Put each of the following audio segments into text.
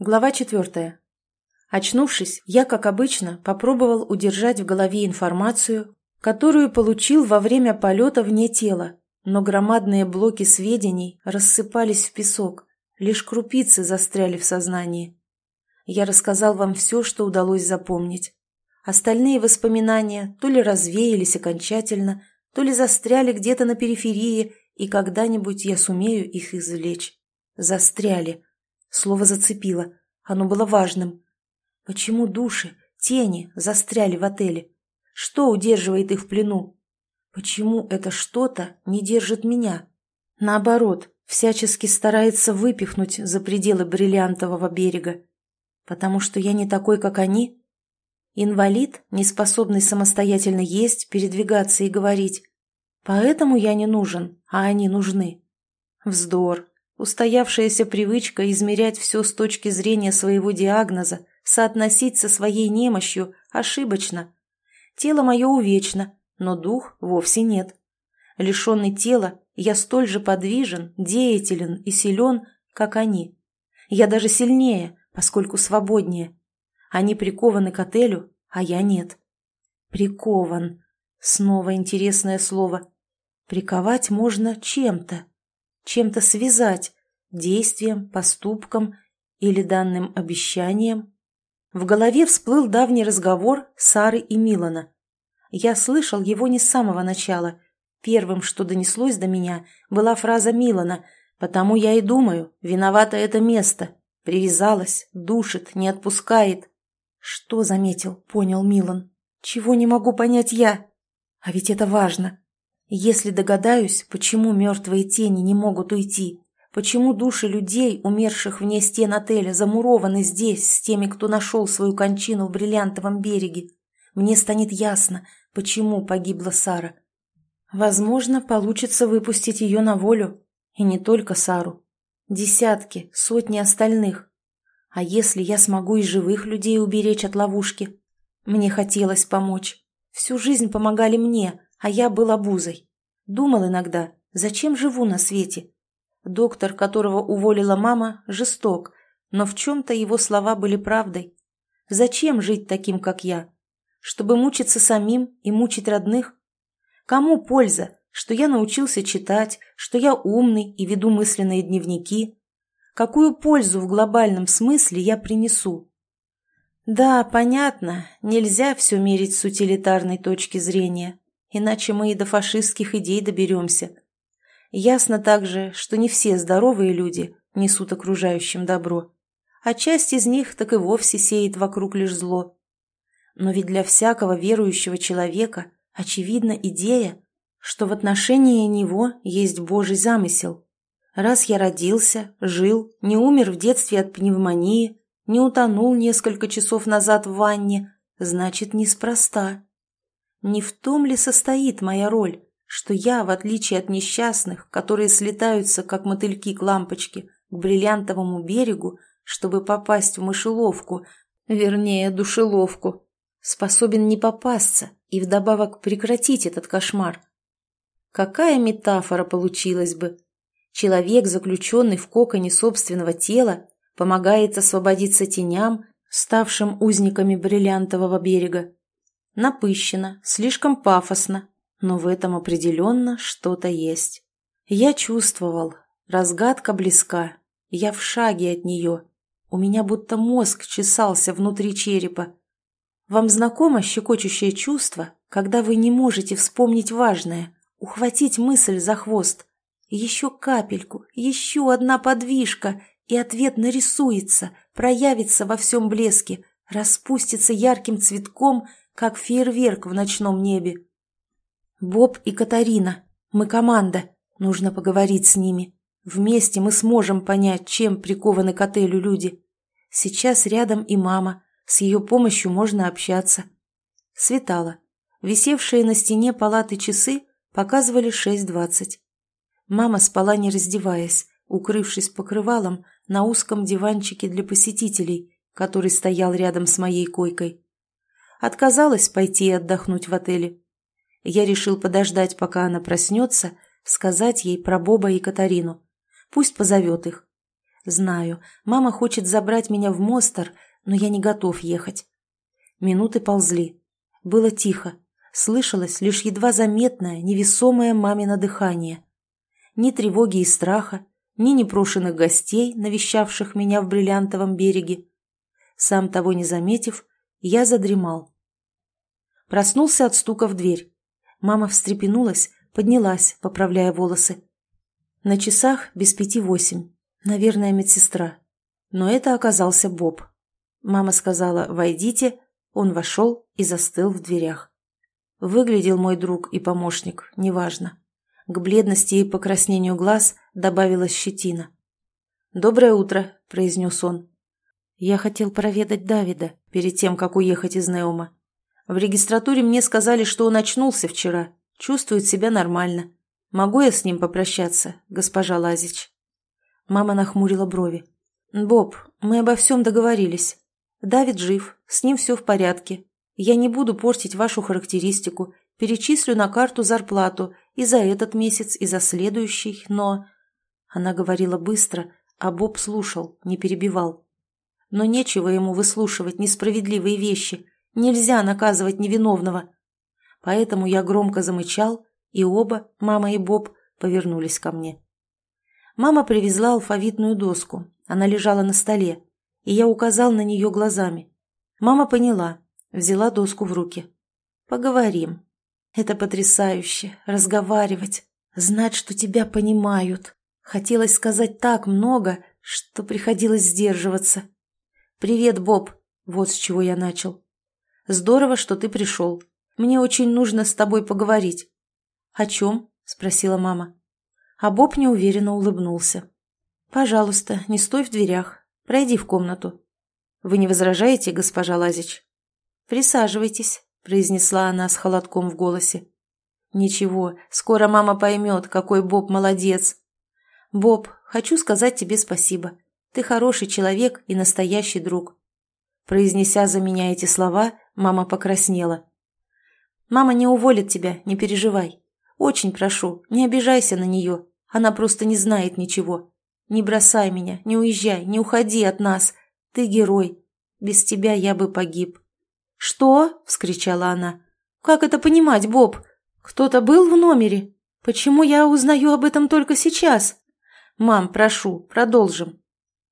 Глава четвертая. Очнувшись, я, как обычно, попробовал удержать в голове информацию, которую получил во время полета вне тела, но громадные блоки сведений рассыпались в песок, лишь крупицы застряли в сознании. Я рассказал вам все, что удалось запомнить. Остальные воспоминания то ли развеялись окончательно, то ли застряли где-то на периферии, и когда-нибудь я сумею их извлечь. Застряли Слово зацепило. Оно было важным. Почему души, тени застряли в отеле? Что удерживает их в плену? Почему это что-то не держит меня? Наоборот, всячески старается выпихнуть за пределы бриллиантового берега. Потому что я не такой, как они? Инвалид, не способный самостоятельно есть, передвигаться и говорить. Поэтому я не нужен, а они нужны. Вздор. Устоявшаяся привычка измерять все с точки зрения своего диагноза, соотносить со своей немощью, ошибочно. Тело мое увечно, но дух вовсе нет. Лишенный тела, я столь же подвижен, деятелен и силен, как они. Я даже сильнее, поскольку свободнее. Они прикованы к отелю, а я нет. Прикован. Снова интересное слово. Приковать можно чем-то чем-то связать, действием, поступком или данным обещанием. В голове всплыл давний разговор Сары и Милана. Я слышал его не с самого начала. Первым, что донеслось до меня, была фраза Милана, потому я и думаю, виновато это место. Привязалась, душит, не отпускает. Что заметил, понял Милан. Чего не могу понять я? А ведь это важно. Если догадаюсь, почему мертвые тени не могут уйти, почему души людей, умерших вне стен отеля, замурованы здесь с теми, кто нашел свою кончину в бриллиантовом береге, мне станет ясно, почему погибла Сара. Возможно, получится выпустить ее на волю. И не только Сару. Десятки, сотни остальных. А если я смогу и живых людей уберечь от ловушки? Мне хотелось помочь. Всю жизнь помогали мне, а я был обузой. Думал иногда, зачем живу на свете? Доктор, которого уволила мама, жесток, но в чем-то его слова были правдой. Зачем жить таким, как я? Чтобы мучиться самим и мучить родных? Кому польза, что я научился читать, что я умный и веду мысленные дневники? Какую пользу в глобальном смысле я принесу? Да, понятно, нельзя все мерить с утилитарной точки зрения иначе мы и до фашистских идей доберемся. Ясно также, что не все здоровые люди несут окружающим добро, а часть из них так и вовсе сеет вокруг лишь зло. Но ведь для всякого верующего человека очевидна идея, что в отношении него есть Божий замысел. Раз я родился, жил, не умер в детстве от пневмонии, не утонул несколько часов назад в ванне, значит, неспроста. Не в том ли состоит моя роль, что я, в отличие от несчастных, которые слетаются, как мотыльки к лампочке, к бриллиантовому берегу, чтобы попасть в мышеловку, вернее, душеловку, способен не попасться и вдобавок прекратить этот кошмар? Какая метафора получилась бы? Человек, заключенный в коконе собственного тела, помогает освободиться теням, ставшим узниками бриллиантового берега. Напыщенно, слишком пафосно, но в этом определенно что-то есть. Я чувствовал, разгадка близка, я в шаге от нее. У меня будто мозг чесался внутри черепа. Вам знакомо щекочущее чувство, когда вы не можете вспомнить важное, ухватить мысль за хвост? Еще капельку, еще одна подвижка, и ответ нарисуется, проявится во всем блеске, распустится ярким цветком – как фейерверк в ночном небе. Боб и Катарина, мы команда, нужно поговорить с ними. Вместе мы сможем понять, чем прикованы к отелю люди. Сейчас рядом и мама, с ее помощью можно общаться. Светало. Висевшие на стене палаты часы показывали 6.20. Мама спала не раздеваясь, укрывшись покрывалом на узком диванчике для посетителей, который стоял рядом с моей койкой. Отказалась пойти отдохнуть в отеле. Я решил подождать, пока она проснется, сказать ей про Боба и Катарину. Пусть позовет их. Знаю, мама хочет забрать меня в Мостер, но я не готов ехать. Минуты ползли. Было тихо. Слышалось лишь едва заметное, невесомое мамино дыхание. Ни тревоги и страха, ни непрошенных гостей, навещавших меня в бриллиантовом береге. Сам того не заметив, я задремал. Проснулся от стука в дверь. Мама встрепенулась, поднялась, поправляя волосы. На часах без пяти восемь. Наверное, медсестра. Но это оказался Боб. Мама сказала «Войдите», он вошел и застыл в дверях. Выглядел мой друг и помощник, неважно. К бледности и покраснению глаз добавилась щетина. «Доброе утро», — произнес он. «Я хотел проведать Давида перед тем, как уехать из Неума. В регистратуре мне сказали, что он очнулся вчера, чувствует себя нормально. Могу я с ним попрощаться, госпожа Лазич?» Мама нахмурила брови. «Боб, мы обо всем договорились. Давид жив, с ним все в порядке. Я не буду портить вашу характеристику, перечислю на карту зарплату и за этот месяц, и за следующий, но...» Она говорила быстро, а Боб слушал, не перебивал. Но нечего ему выслушивать несправедливые вещи. Нельзя наказывать невиновного. Поэтому я громко замычал, и оба, мама и Боб, повернулись ко мне. Мама привезла алфавитную доску. Она лежала на столе, и я указал на нее глазами. Мама поняла, взяла доску в руки. «Поговорим. Это потрясающе. Разговаривать. Знать, что тебя понимают. Хотелось сказать так много, что приходилось сдерживаться. «Привет, Боб!» Вот с чего я начал. «Здорово, что ты пришел. Мне очень нужно с тобой поговорить». «О чем?» – спросила мама а Боб неуверенно улыбнулся. «Пожалуйста, не стой в дверях. Пройди в комнату». «Вы не возражаете, госпожа Лазич?» «Присаживайтесь», — произнесла она с холодком в голосе. «Ничего, скоро мама поймет, какой Боб молодец». «Боб, хочу сказать тебе спасибо. Ты хороший человек и настоящий друг». Произнеся за меня эти слова, мама покраснела. «Мама не уволит тебя, не переживай. Очень прошу, не обижайся на нее. Она просто не знает ничего. Не бросай меня, не уезжай, не уходи от нас. Ты герой. Без тебя я бы погиб». «Что?» – вскричала она. «Как это понимать, Боб? Кто-то был в номере? Почему я узнаю об этом только сейчас?» «Мам, прошу, продолжим».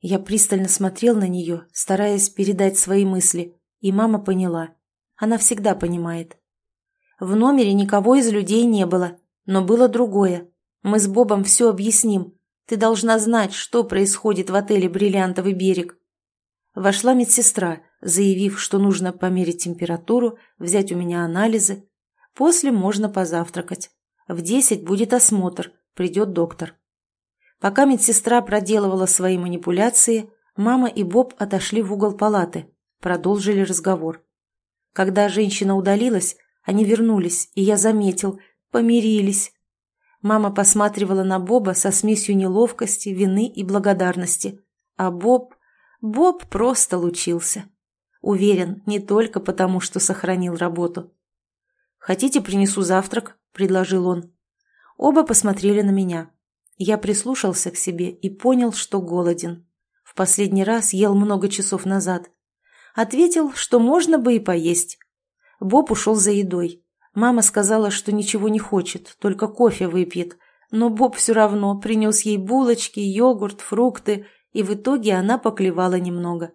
Я пристально смотрел на нее, стараясь передать свои мысли, и мама поняла. Она всегда понимает. В номере никого из людей не было, но было другое. Мы с Бобом все объясним. Ты должна знать, что происходит в отеле «Бриллиантовый берег». Вошла медсестра, заявив, что нужно померить температуру, взять у меня анализы. После можно позавтракать. В десять будет осмотр, придет доктор. Пока медсестра проделывала свои манипуляции, мама и Боб отошли в угол палаты, продолжили разговор. Когда женщина удалилась, они вернулись, и я заметил, помирились. Мама посматривала на Боба со смесью неловкости, вины и благодарности. А Боб... Боб просто лучился. Уверен, не только потому, что сохранил работу. «Хотите, принесу завтрак?» – предложил он. Оба посмотрели на меня. Я прислушался к себе и понял, что голоден. В последний раз ел много часов назад. Ответил, что можно бы и поесть. Боб ушел за едой. Мама сказала, что ничего не хочет, только кофе выпьет. Но Боб все равно принес ей булочки, йогурт, фрукты, и в итоге она поклевала немного.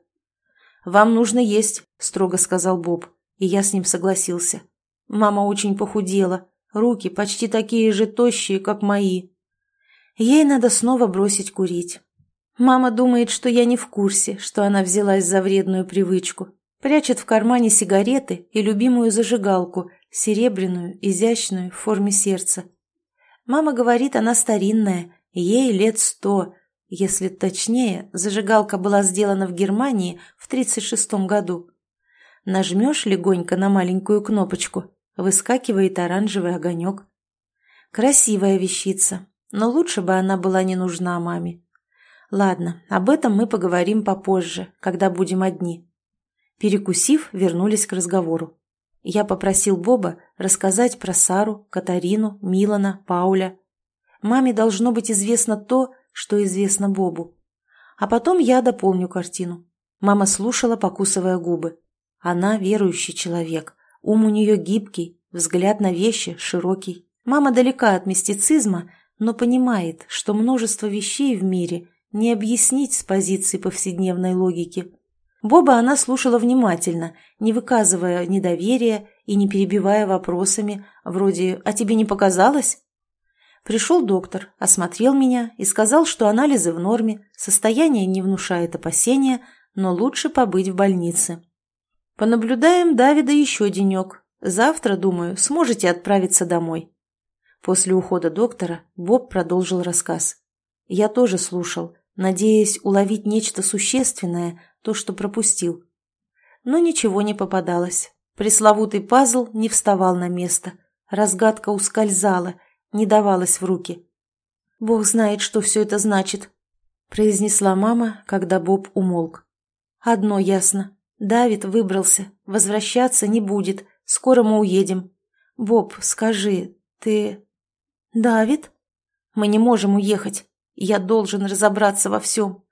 «Вам нужно есть», — строго сказал Боб, и я с ним согласился. Мама очень похудела, руки почти такие же тощие, как мои. Ей надо снова бросить курить. Мама думает, что я не в курсе, что она взялась за вредную привычку. Прячет в кармане сигареты и любимую зажигалку, серебряную, изящную, в форме сердца. Мама говорит, она старинная, ей лет сто. Если точнее, зажигалка была сделана в Германии в 36 году. Нажмешь легонько на маленькую кнопочку, выскакивает оранжевый огонек. Красивая вещица, но лучше бы она была не нужна маме. Ладно, об этом мы поговорим попозже, когда будем одни. Перекусив, вернулись к разговору. Я попросил Боба рассказать про Сару, Катарину, Милана, Пауля. Маме должно быть известно то, что известно Бобу. А потом я дополню картину. Мама слушала, покусывая губы. Она верующий человек. Ум у нее гибкий, взгляд на вещи широкий. Мама далека от мистицизма, но понимает, что множество вещей в мире не объяснить с позиции повседневной логики. Боба она слушала внимательно, не выказывая недоверия и не перебивая вопросами, вроде «А тебе не показалось?». Пришел доктор, осмотрел меня и сказал, что анализы в норме, состояние не внушает опасения, но лучше побыть в больнице. Понаблюдаем Давида еще денек. Завтра, думаю, сможете отправиться домой. После ухода доктора Боб продолжил рассказ. Я тоже слушал, надеясь уловить нечто существенное, то, что пропустил. Но ничего не попадалось. Пресловутый пазл не вставал на место. Разгадка ускользала, не давалась в руки. «Бог знает, что все это значит», — произнесла мама, когда Боб умолк. «Одно ясно. Давид выбрался. Возвращаться не будет. Скоро мы уедем. Боб, скажи, ты...» «Давид?» «Мы не можем уехать. Я должен разобраться во всем».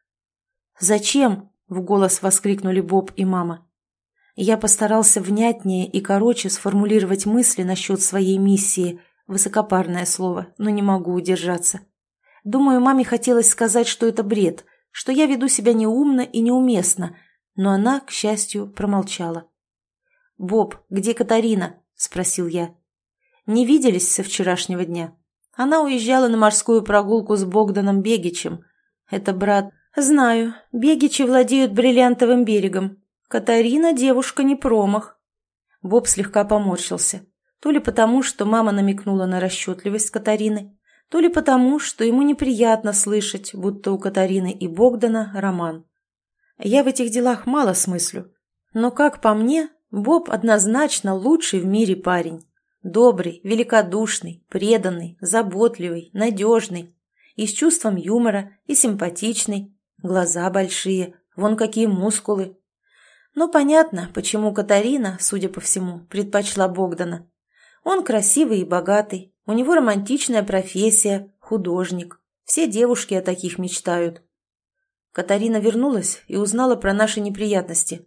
«Зачем?» — в голос воскликнули Боб и мама. Я постарался внятнее и короче сформулировать мысли насчет своей миссии. Высокопарное слово, но не могу удержаться. Думаю, маме хотелось сказать, что это бред, что я веду себя неумно и неуместно, но она, к счастью, промолчала. «Боб, где Катарина?» – спросил я. «Не виделись со вчерашнего дня?» Она уезжала на морскую прогулку с Богданом Бегичем. Это брат... Знаю, Бегичи владеют бриллиантовым берегом. Катарина девушка не промах. Боб слегка поморщился. То ли потому, что мама намекнула на расчетливость Катарины, то ли потому, что ему неприятно слышать, будто у Катарины и Богдана роман. Я в этих делах мало смыслю. Но, как по мне, Боб однозначно лучший в мире парень. Добрый, великодушный, преданный, заботливый, надежный. И с чувством юмора, и симпатичный. Глаза большие, вон какие мускулы. Но понятно, почему Катарина, судя по всему, предпочла Богдана. Он красивый и богатый, у него романтичная профессия, художник. Все девушки о таких мечтают. Катарина вернулась и узнала про наши неприятности.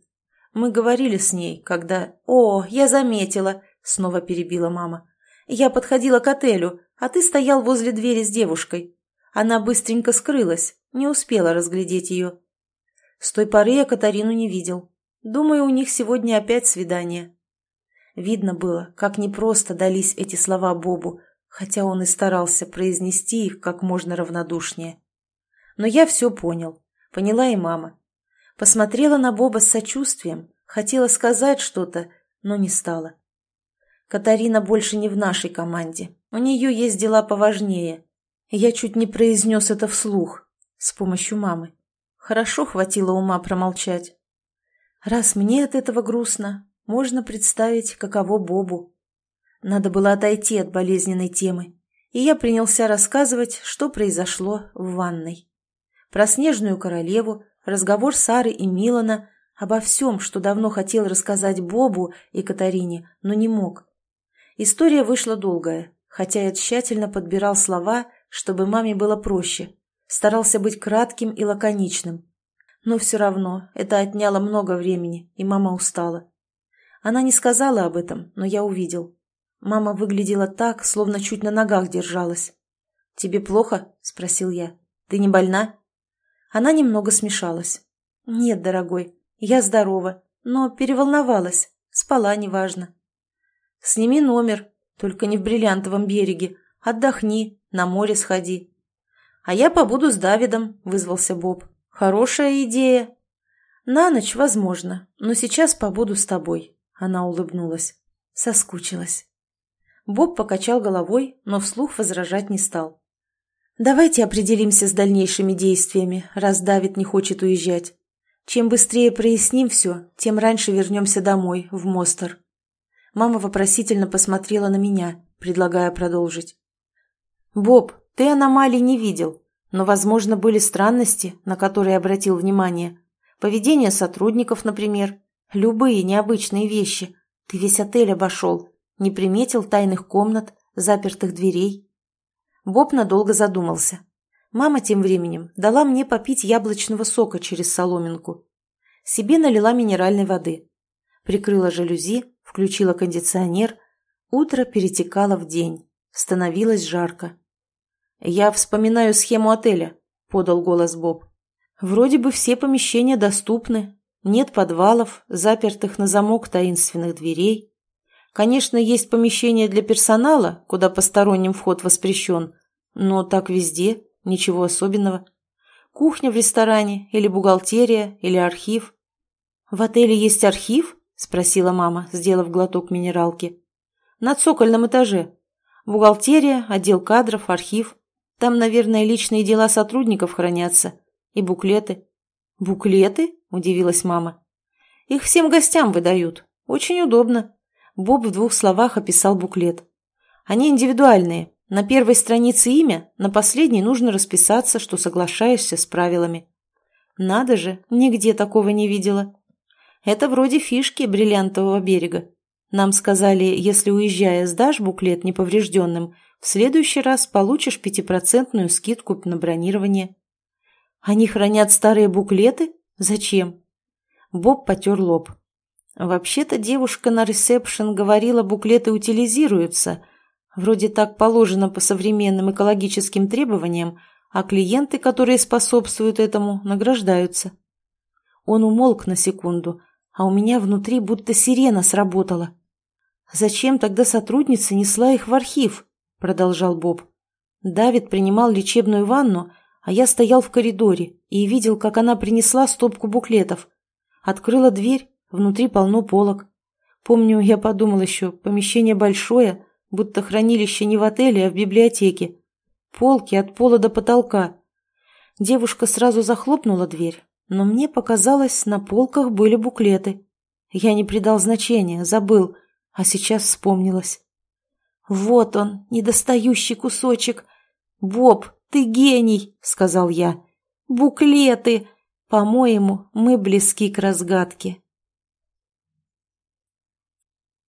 Мы говорили с ней, когда... «О, я заметила!» Снова перебила мама. «Я подходила к отелю, а ты стоял возле двери с девушкой. Она быстренько скрылась, не успела разглядеть ее. С той поры я Катарину не видел. Думаю, у них сегодня опять свидание». Видно было, как непросто дались эти слова Бобу, хотя он и старался произнести их как можно равнодушнее. Но я все понял. Поняла и мама. Посмотрела на Боба с сочувствием, хотела сказать что-то, но не стала. Катарина больше не в нашей команде. У нее есть дела поважнее. Я чуть не произнес это вслух, с помощью мамы. Хорошо хватило ума промолчать. Раз мне от этого грустно, можно представить, каково Бобу. Надо было отойти от болезненной темы, и я принялся рассказывать, что произошло в ванной. Про снежную королеву, разговор Сары и Милана, обо всем, что давно хотел рассказать Бобу и Катарине, но не мог. История вышла долгая, хотя я тщательно подбирал слова, чтобы маме было проще. Старался быть кратким и лаконичным. Но все равно это отняло много времени, и мама устала. Она не сказала об этом, но я увидел. Мама выглядела так, словно чуть на ногах держалась. «Тебе плохо?» – спросил я. «Ты не больна?» Она немного смешалась. «Нет, дорогой, я здорова, но переволновалась. Спала неважно. Сними номер, только не в бриллиантовом береге. Отдохни, на море сходи. А я побуду с Давидом, вызвался Боб. Хорошая идея. На ночь, возможно, но сейчас побуду с тобой. Она улыбнулась. Соскучилась. Боб покачал головой, но вслух возражать не стал. «Давайте определимся с дальнейшими действиями, раз Давид не хочет уезжать. Чем быстрее проясним все, тем раньше вернемся домой, в Мостер. Мама вопросительно посмотрела на меня, предлагая продолжить. «Боб, ты аномалий не видел, но, возможно, были странности, на которые обратил внимание. Поведение сотрудников, например. Любые необычные вещи. Ты весь отель обошел. Не приметил тайных комнат, запертых дверей?» Боб надолго задумался. Мама тем временем дала мне попить яблочного сока через соломинку. Себе налила минеральной воды. Прикрыла жалюзи, включила кондиционер. Утро перетекало в день. Становилось жарко. «Я вспоминаю схему отеля», — подал голос Боб. «Вроде бы все помещения доступны. Нет подвалов, запертых на замок таинственных дверей. Конечно, есть помещения для персонала, куда посторонним вход воспрещен, но так везде, ничего особенного. Кухня в ресторане, или бухгалтерия, или архив. «В отеле есть архив?» – спросила мама, сделав глоток минералки. «На цокольном этаже. Бухгалтерия, отдел кадров, архив. Там, наверное, личные дела сотрудников хранятся. И буклеты». «Буклеты?» – удивилась мама. «Их всем гостям выдают. Очень удобно». Боб в двух словах описал буклет. «Они индивидуальные. На первой странице имя, на последней нужно расписаться, что соглашаешься с правилами». «Надо же, нигде такого не видела». «Это вроде фишки бриллиантового берега. Нам сказали, если уезжая сдашь буклет неповрежденным, в следующий раз получишь пятипроцентную скидку на бронирование». «Они хранят старые буклеты? Зачем?» Боб потер лоб. Вообще-то девушка на ресепшн говорила, буклеты утилизируются. Вроде так положено по современным экологическим требованиям, а клиенты, которые способствуют этому, награждаются. Он умолк на секунду, а у меня внутри будто сирена сработала. «Зачем тогда сотрудница несла их в архив?» – продолжал Боб. Давид принимал лечебную ванну, а я стоял в коридоре и видел, как она принесла стопку буклетов. Открыла дверь Внутри полно полок. Помню, я подумал еще, помещение большое, будто хранилище не в отеле, а в библиотеке. Полки от пола до потолка. Девушка сразу захлопнула дверь, но мне показалось, на полках были буклеты. Я не придал значения, забыл, а сейчас вспомнилось. «Вот он, недостающий кусочек. Боб, ты гений!» — сказал я. «Буклеты! По-моему, мы близки к разгадке».